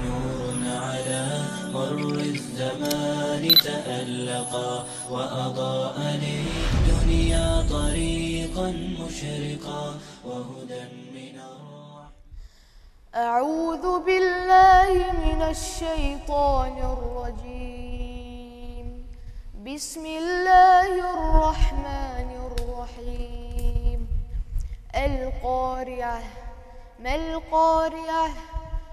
نور على مر الزمان تألقا وأضاء للدنيا طريقا مشرقا وهدى من الرحمن. أعوذ بالله من الشيطان الرجيم. بسم الله الرحمن الرحيم. القارعة ما القارعة؟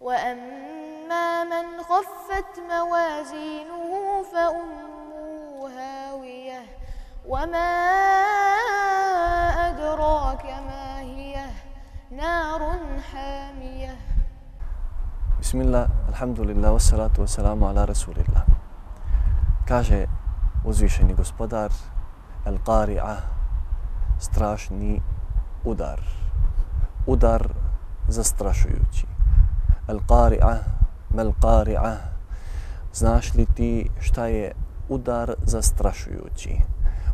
وأما من خفت موازينه فأمه هاوية وما أدراك ما هي نار حامية بسم الله الحمد لله والصلاة والسلام على رسول الله كاجة وزيشني господар القارعة страшни удар. Удар застрашујући. El qari'a, mel qari'a, znaš li ti šta je udar zastrašujući?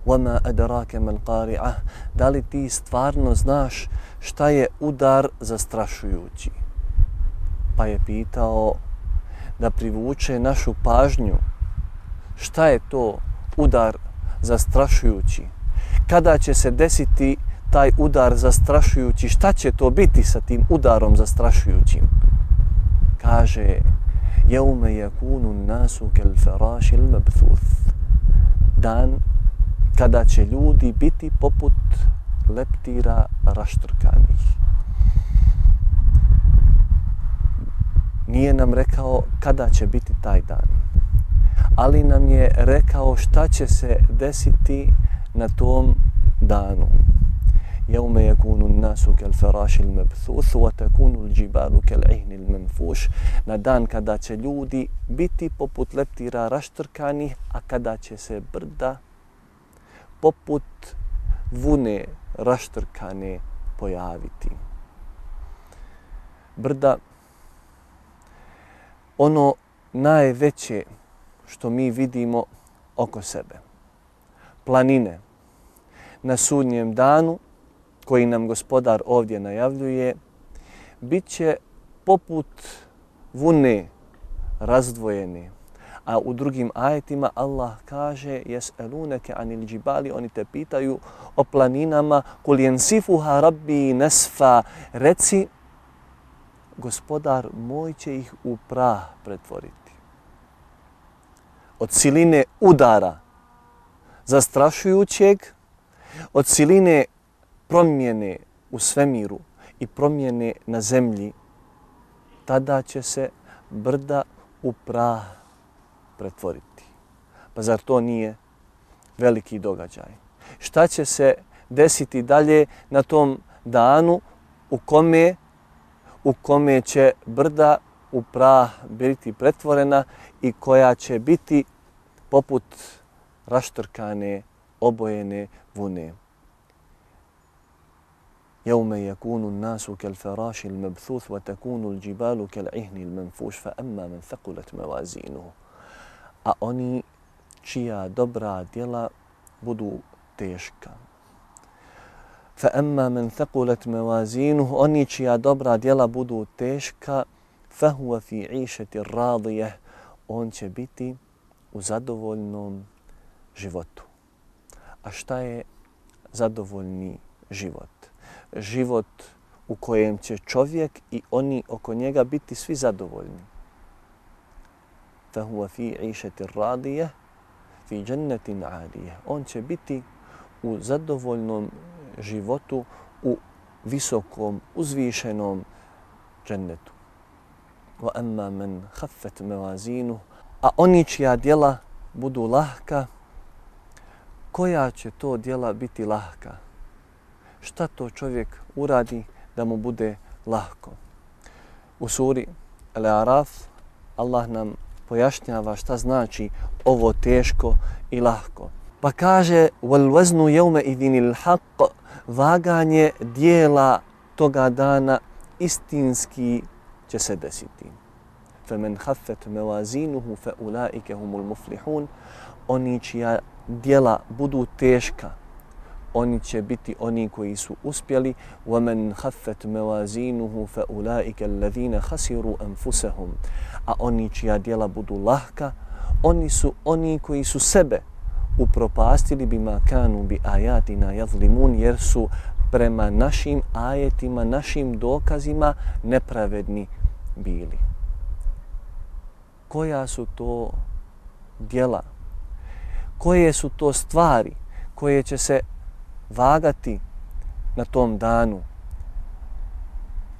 Wama adraka mal qari'a, da li ti stvarno znaš šta je udar zastrašujući? pa je pitao da privuče našu pažnju. Šta je to udar zastrašujući? Kada će se desiti taj udar zastrašujući? Šta će to biti sa tim udarom zastrašujućim? Kaže jeume yakunu nasu kel farašil mabthuth dan kada će ljudi biti poput leptira raštrkanih nije nam rekao kada će biti taj dan. Ali nam je rekao šta će se desiti na tom danu. يوم يكون الناس كالفراش المبثوث وتكون الجبال كالعهن المنفوش na dan kada će ljudi biti poput leptira raštrkani a kada će se brda poput vune raštrkane pojaviti brda ono najveće što mi vidimo oko sebe. Planine na sudnjem danu koji nam gospodar ovdje najavljuje bit će poput vune razdvojeni. A u drugim ajetima Allah kaže jes eluneke anil džibali, oni te pitaju o planinama kul jensifuha rabbi nesfa, reci gospodar moj će ih u prah pretvoriti. Od siline udara zastrašujućeg, od siline promjene u svemiru i promjene na zemlji, tada će se brda u prah pretvoriti. Pa zar to nije veliki događaj? Šta će se desiti dalje na tom danu u kome u kome će brda u prah biti pretvorena i koja će biti poput raštrkane, obojene vune. يوم يكون الناس كالفراش المبثوث وتكون الجبال كالعهن المنفوش فأما من ثقلت موازينه a oni čija dobra djela budu teška, فأما من ثقلت موازينه oni čija dobra djela budu teška فهو في عيشة راضية on će biti u zadovoljnom životu. A šta je zadovoljni život? Život u kojem će čovjek i oni oko njega biti svi zadovoljni. فهو في عيشة راضية في جنة عالية. On će biti u zadovoljnom životu u visokom, uzvišenom džennetu. وَأَمَّا مَنْ خَفَّتْ مَوَازِينُهُ A oni čija djela budu lahka, koja će to djela biti lahka? Šta to čovjek uradi da mu bude lahko? U suri Al-Araf Allah nam pojašnjava šta znači ovo teško i lahko. Pa kaže وَالْوَزْنُ يَوْمَ إِذِنِ الْحَقِّ Vaganje dijela toga dana istinski će se desiti. فَمَنْ خَفَّتْ مَوَازِينُهُ فَأُولَٰئِكَ هُمُ الْمُفْلِحُونَ Oni čija dijela budu teška, oni će biti oni koji su uspjeli وَمَنْ خَفَّتْ مَوَازِينُهُ فَأُولَٰئِكَ الَّذِينَ خَسِرُوا أَنفُسَهُمْ A oni čija dijela budu lahka, oni su oni koji su sebe upropastili bima kanu bi ajatina yazlimun jer su prema našim ajetima, našim dokazima nepravedni bili. Koja su to dijela? Koje su to stvari koje će se vagati na tom danu?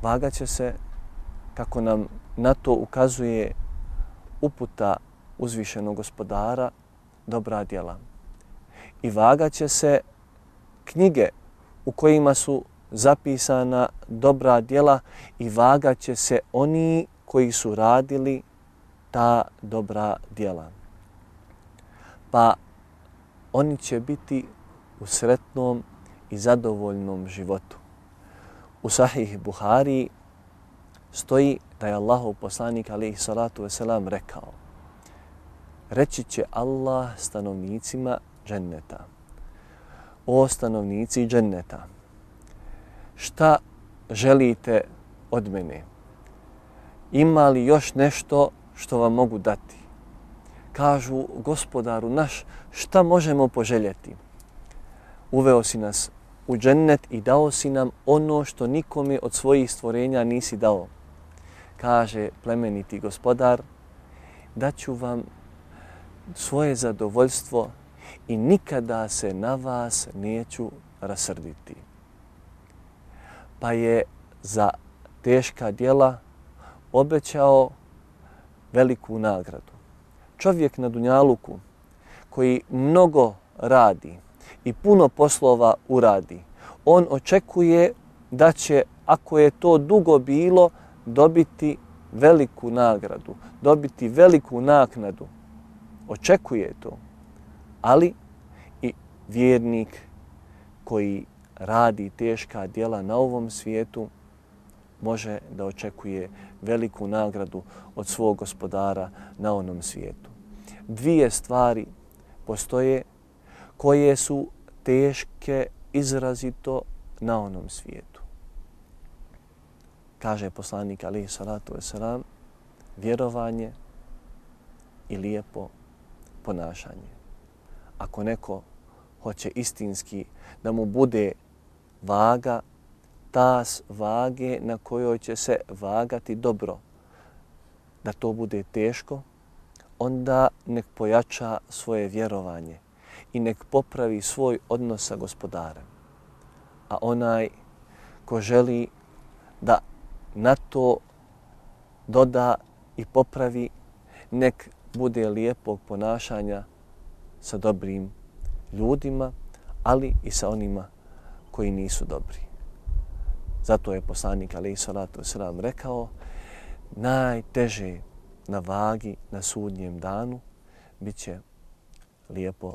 Vagat će se kako nam na to ukazuje uputa uzvišenog gospodara dobra djela. I vagat će se knjige u kojima su zapisana dobra djela i vagat će se oni koji su radili ta dobra djela. Pa oni će biti u sretnom i zadovoljnom životu. U Sahih Buhari stoji da je Allahov poslanik alaihi salatu wasalam rekao reći će Allah stanovnicima dženneta. O stanovnici dženneta, šta želite od mene? Ima li još nešto što vam mogu dati? Kažu gospodaru naš, šta možemo poželjeti? Uveo si nas u džennet i dao si nam ono što nikome od svojih stvorenja nisi dao. Kaže plemeniti gospodar, daću vam svoje zadovoljstvo i nikada se na vas neću rasrditi. Pa je za teška dijela obećao veliku nagradu. Čovjek na Dunjaluku koji mnogo radi i puno poslova uradi, on očekuje da će, ako je to dugo bilo, dobiti veliku nagradu, dobiti veliku naknadu. Očekuje to, ali i vjernik koji radi teška djela na ovom svijetu može da očekuje veliku nagradu od svog gospodara na onom svijetu. Dvije stvari postoje koje su teške izrazito na onom svijetu. Kaže poslanik Ali salatu wasalam, vjerovanje i lijepo ponašanje. Ako neko hoće istinski da mu bude vaga, tas vage na kojoj će se vagati dobro, da to bude teško, onda nek pojača svoje vjerovanje i nek popravi svoj odnos sa gospodarem. A onaj ko želi da na to doda i popravi, nek bude lijepog ponašanja sa dobrim ljudima, ali i sa onima koji nisu dobri. Zato je poslanik Ali Salatu Sram rekao najteže na vagi na sudnjem danu bit će lijepo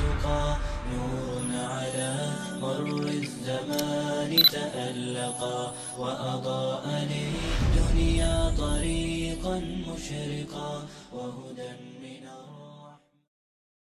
والتقى نور على مر الزمان تألقا وأضاء للدنيا طريقا مشرقا وهدى من